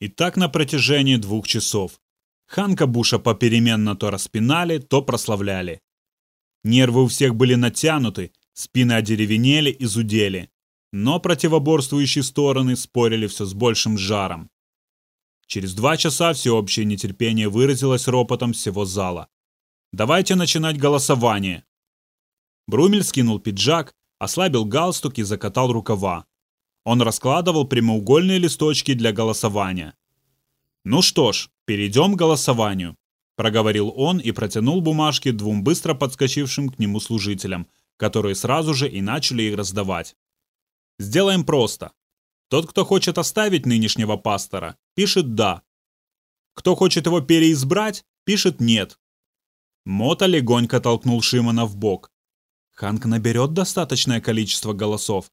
И так на протяжении двух часов. Ханка Буша попеременно то распинали, то прославляли. Нервы у всех были натянуты, спины одеревенели и зудели. Но противоборствующие стороны спорили все с большим жаром. Через два часа всеобщее нетерпение выразилось ропотом всего зала. «Давайте начинать голосование!» Брумель скинул пиджак, ослабил галстук и закатал рукава. Он раскладывал прямоугольные листочки для голосования. «Ну что ж, перейдем к голосованию», – проговорил он и протянул бумажки двум быстро подскочившим к нему служителям, которые сразу же и начали их раздавать. Сделаем просто. Тот, кто хочет оставить нынешнего пастора, пишет «да». Кто хочет его переизбрать, пишет «нет». Мота легонько толкнул Шимона в бок. Ханк наберет достаточное количество голосов.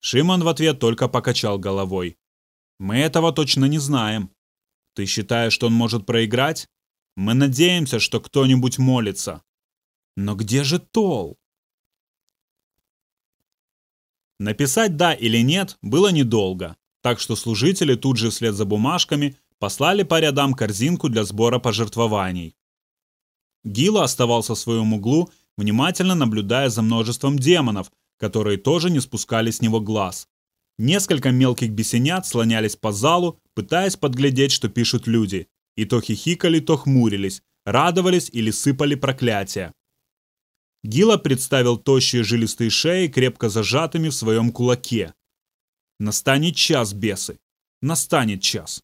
Шимон в ответ только покачал головой. Мы этого точно не знаем. Ты считаешь, что он может проиграть? Мы надеемся, что кто-нибудь молится. Но где же Тол? Написать «да» или «нет» было недолго, так что служители тут же вслед за бумажками послали по рядам корзинку для сбора пожертвований. Гила оставался в своем углу, внимательно наблюдая за множеством демонов, которые тоже не спускали с него глаз. Несколько мелких бесенят слонялись по залу, пытаясь подглядеть, что пишут люди, и то хихикали, то хмурились, радовались или сыпали проклятия. Гила представил тощие жилистые шеи, крепко зажатыми в своем кулаке. Настанет час, бесы. Настанет час.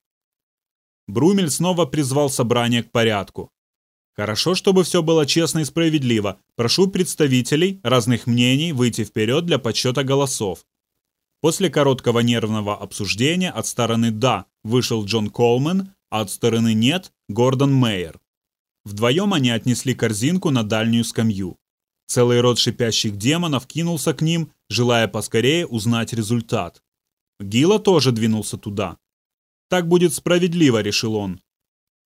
Брумель снова призвал собрание к порядку. Хорошо, чтобы все было честно и справедливо. Прошу представителей разных мнений выйти вперед для подсчета голосов. После короткого нервного обсуждения от стороны «да» вышел Джон Колман, а от стороны «нет» – Гордон Мейер. Вдвоем они отнесли корзинку на дальнюю скамью. Целый род шипящих демонов кинулся к ним, желая поскорее узнать результат. Гила тоже двинулся туда. Так будет справедливо, решил он.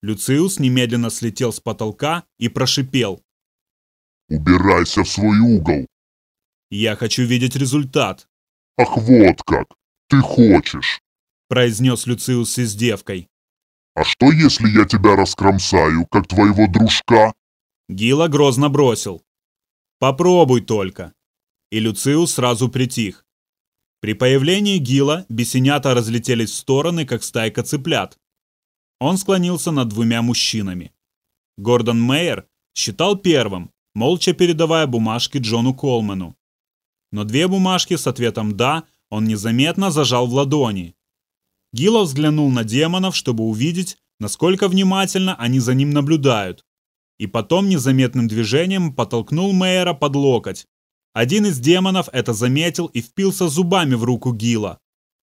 Люциус немедленно слетел с потолка и прошипел. «Убирайся в свой угол!» «Я хочу видеть результат!» «Ах, вот как! Ты хочешь!» произнес Люциус с издевкой. «А что, если я тебя раскромсаю, как твоего дружка?» Гила грозно бросил. Попробуй только. И Люциус сразу притих. При появлении Гила бесенята разлетелись в стороны, как стайка цыплят. Он склонился над двумя мужчинами. Гордон Мейер считал первым, молча передавая бумажки Джону Колману. Но две бумажки с ответом «да» он незаметно зажал в ладони. Гило взглянул на демонов, чтобы увидеть, насколько внимательно они за ним наблюдают и потом незаметным движением подтолкнул Мейера под локоть. Один из демонов это заметил и впился зубами в руку Гила.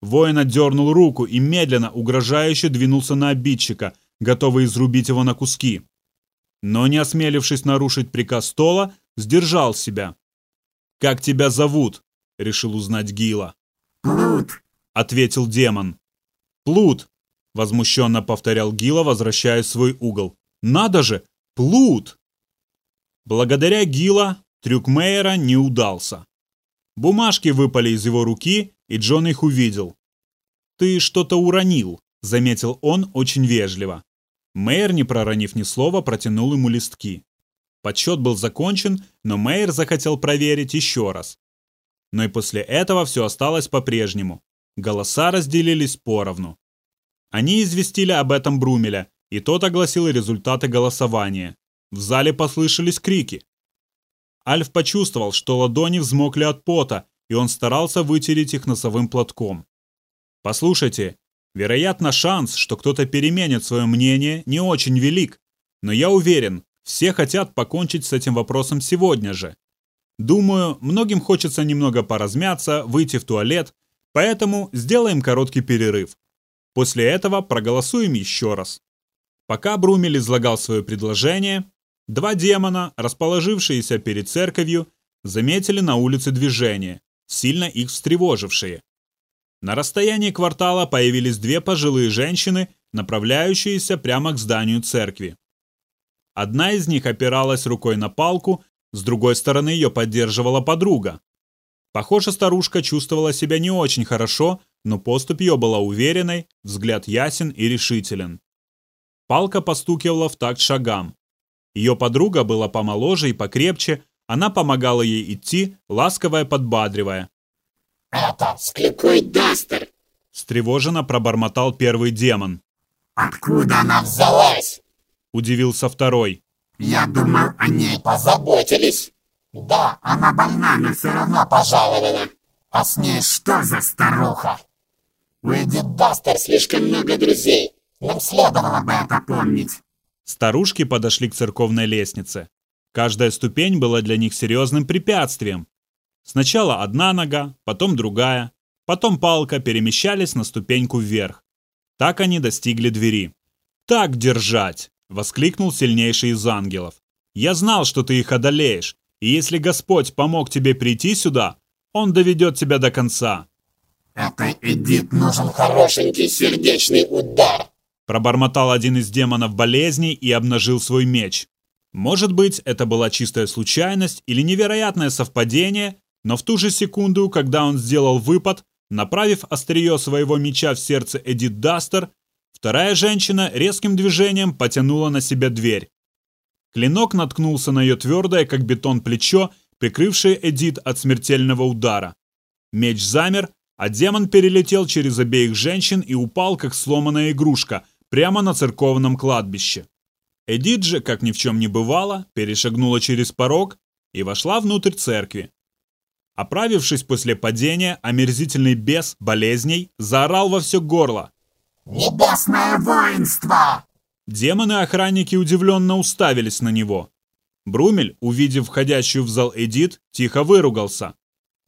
Воин отдернул руку и медленно, угрожающе двинулся на обидчика, готовый изрубить его на куски. Но не осмелившись нарушить приказ Стола, сдержал себя. «Как тебя зовут?» — решил узнать Гила. «Плут», — ответил демон. «Плут», — возмущенно повторял Гила, возвращаясь в свой угол. «Надо же! Плут! Благодаря Гила трюк Мейера не удался. Бумажки выпали из его руки, и Джон их увидел. «Ты что-то уронил», — заметил он очень вежливо. Мейер, не проронив ни слова, протянул ему листки. Подсчет был закончен, но Мейер захотел проверить еще раз. Но и после этого все осталось по-прежнему. Голоса разделились поровну. Они известили об этом Брумеля, и тот огласил результаты голосования. В зале послышались крики. Альф почувствовал, что ладони взмокли от пота, и он старался вытереть их носовым платком. «Послушайте, вероятно, шанс, что кто-то переменит свое мнение, не очень велик, но я уверен, все хотят покончить с этим вопросом сегодня же. Думаю, многим хочется немного поразмяться, выйти в туалет, поэтому сделаем короткий перерыв. После этого проголосуем еще раз. Пока Брумель излагал свое предложение, два демона, расположившиеся перед церковью, заметили на улице движение, сильно их встревожившие. На расстоянии квартала появились две пожилые женщины, направляющиеся прямо к зданию церкви. Одна из них опиралась рукой на палку, с другой стороны ее поддерживала подруга. Похоже, старушка чувствовала себя не очень хорошо, но поступь ее была уверенной, взгляд ясен и решителен. Палка постукивала в такт шагам. Ее подруга была помоложе и покрепче, она помогала ей идти, ласковая подбадривая. «Это скликуй Дастер!» Встревоженно пробормотал первый демон. «Откуда она взялась?» Удивился второй. «Я думал, о ней позаботились. Да, она больна, но все равно пожаловала. А с ней что за старуха? У Эдит Дастер слишком много друзей. Нам следовало бы это помнить». Старушки подошли к церковной лестнице. Каждая ступень была для них серьезным препятствием. Сначала одна нога, потом другая, потом палка перемещались на ступеньку вверх. Так они достигли двери. «Так держать!» — воскликнул сильнейший из ангелов. «Я знал, что ты их одолеешь, и если Господь помог тебе прийти сюда, Он доведет тебя до конца». «Этой Эдит нужен хорошенький сердечный удар», пробормотал один из демонов болезней и обнажил свой меч. Может быть, это была чистая случайность или невероятное совпадение, но в ту же секунду, когда он сделал выпад, направив острие своего меча в сердце Эдит Дастер, вторая женщина резким движением потянула на себя дверь. Клинок наткнулся на ее твердое, как бетон, плечо, прикрывшее Эдит от смертельного удара. Меч замер, а демон перелетел через обеих женщин и упал, как сломанная игрушка, прямо на церковном кладбище. Эдит же, как ни в чем не бывало, перешагнула через порог и вошла внутрь церкви. Оправившись после падения, омерзительный бес болезней заорал во все горло. «Небесное воинство!» Демоны-охранники удивленно уставились на него. Брумель, увидев входящую в зал Эдит, тихо выругался.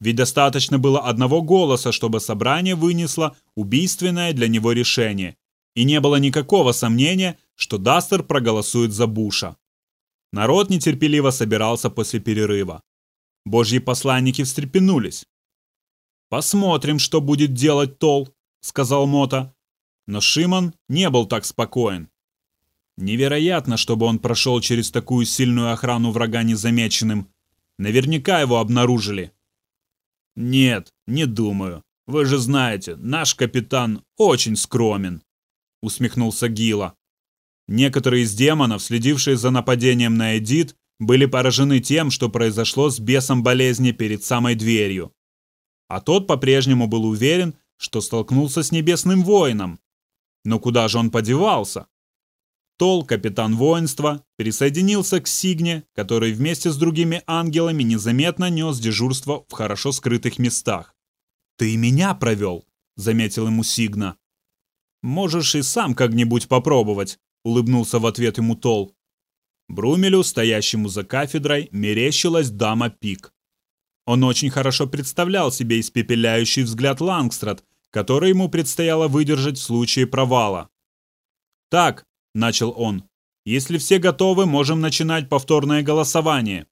Ведь достаточно было одного голоса, чтобы собрание вынесло убийственное для него решение. И не было никакого сомнения, что Дастер проголосует за Буша. Народ нетерпеливо собирался после перерыва. Божьи посланники встрепенулись. «Посмотрим, что будет делать Тол», — сказал Мота. Но Шимон не был так спокоен. Невероятно, чтобы он прошел через такую сильную охрану врага незамеченным. Наверняка его обнаружили. «Нет, не думаю. Вы же знаете, наш капитан очень скромен», — усмехнулся Гила. Некоторые из демонов, следившие за нападением на Эдит, были поражены тем, что произошло с бесом болезни перед самой дверью. А тот по-прежнему был уверен, что столкнулся с небесным воином. Но куда же он подевался? Тол, капитан воинства, присоединился к Сигне, который вместе с другими ангелами незаметно нес дежурство в хорошо скрытых местах. «Ты меня провел», — заметил ему Сигна. «Можешь и сам как-нибудь попробовать», — улыбнулся в ответ ему Тол. Брумелю, стоящему за кафедрой, мерещилась дама Пик. Он очень хорошо представлял себе испепеляющий взгляд Лангстрад, который ему предстояло выдержать в случае провала. «Так», — начал он, — «если все готовы, можем начинать повторное голосование».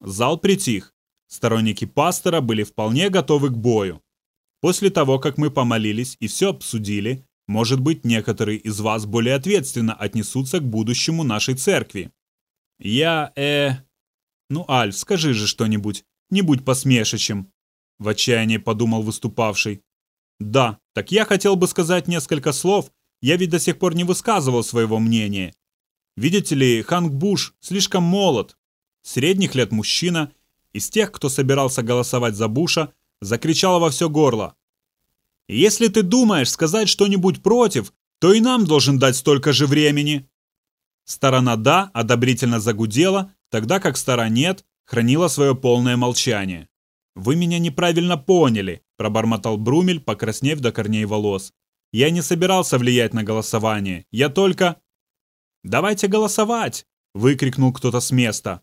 Зал притих. Сторонники пастора были вполне готовы к бою. После того, как мы помолились и все обсудили, может быть, некоторые из вас более ответственно отнесутся к будущему нашей церкви. Я, э... Ну, Альф, скажи же что-нибудь, не будь посмешищем. В отчаянии подумал выступавший. Да, так я хотел бы сказать несколько слов, я ведь до сих пор не высказывал своего мнения. Видите ли, Ханк Буш слишком молод. Средних лет мужчина, из тех, кто собирался голосовать за Буша, закричал во все горло. Если ты думаешь сказать что-нибудь против, то и нам должен дать столько же времени». Сторона «да» одобрительно загудела, тогда как сторона «нет» хранила свое полное молчание. «Вы меня неправильно поняли», – пробормотал Брумель, покраснев до корней волос. «Я не собирался влиять на голосование. Я только...» «Давайте голосовать!» – выкрикнул кто-то с места.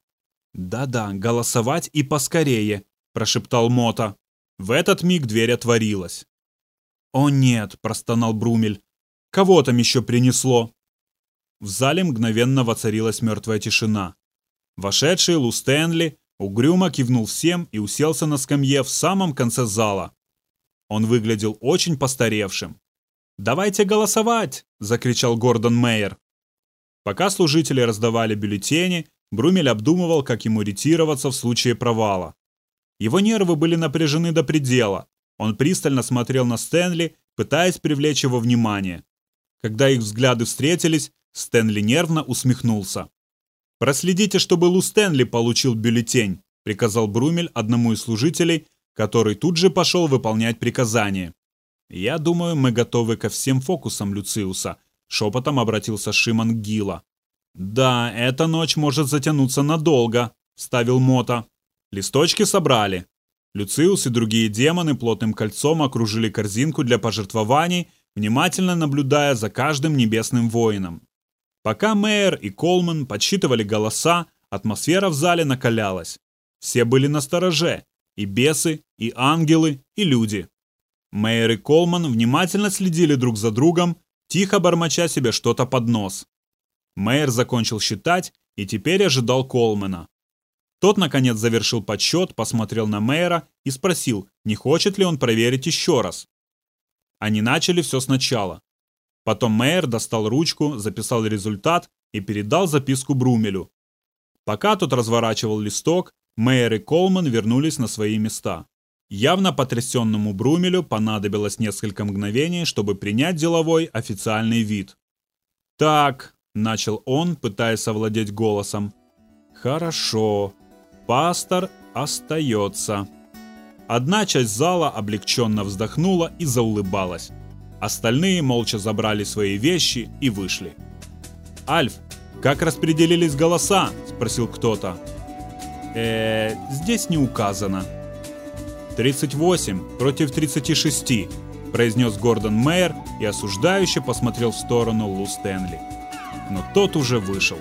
«Да-да, голосовать и поскорее», – прошептал Мота. В этот миг дверь отворилась. «О нет!» – простонал Брумель. «Кого там еще принесло?» В зале мгновенно воцарилась мертвая тишина. Вошедший Лу Стэнли угрюмо кивнул всем и уселся на скамье в самом конце зала. Он выглядел очень постаревшим. «Давайте голосовать!» – закричал Гордон Мейер. Пока служители раздавали бюллетени, Брумель обдумывал, как ему ретироваться в случае провала. Его нервы были напряжены до предела, Он пристально смотрел на Стэнли, пытаясь привлечь его внимание. Когда их взгляды встретились, Стэнли нервно усмехнулся. «Проследите, чтобы Лу Стэнли получил бюллетень», приказал Брумель одному из служителей, который тут же пошел выполнять приказание. «Я думаю, мы готовы ко всем фокусам Люциуса», шепотом обратился Шиман Гила. «Да, эта ночь может затянуться надолго», — ставил Мота. Листочки собрали. Люциус и другие демоны плотным кольцом окружили корзинку для пожертвований, внимательно наблюдая за каждым небесным воином. Пока Мейер и Колман подсчитывали голоса, атмосфера в зале накалялась. Все были на стороже, и бесы, и ангелы, и люди. Мейер и Колман внимательно следили друг за другом, тихо бормоча себе что-то под нос. Мейер закончил считать и теперь ожидал Колмана. Тот, наконец, завершил подсчет, посмотрел на Мейера и спросил, не хочет ли он проверить еще раз. Они начали все сначала. Потом Мейер достал ручку, записал результат и передал записку Брумелю. Пока тот разворачивал листок, Мейер и Колман вернулись на свои места. Явно потрясенному Брумелю понадобилось несколько мгновений, чтобы принять деловой официальный вид. «Так», — начал он, пытаясь овладеть голосом. «Хорошо. Пастор остается». Одна часть зала облегченно вздохнула и заулыбалась. Остальные молча забрали свои вещи и вышли. «Альф, как распределились голоса?» – спросил кто-то. э здесь не указано». «38 против 36», – произнес Гордон Мэйер и осуждающе посмотрел в сторону Лу Стэнли. Но тот уже вышел.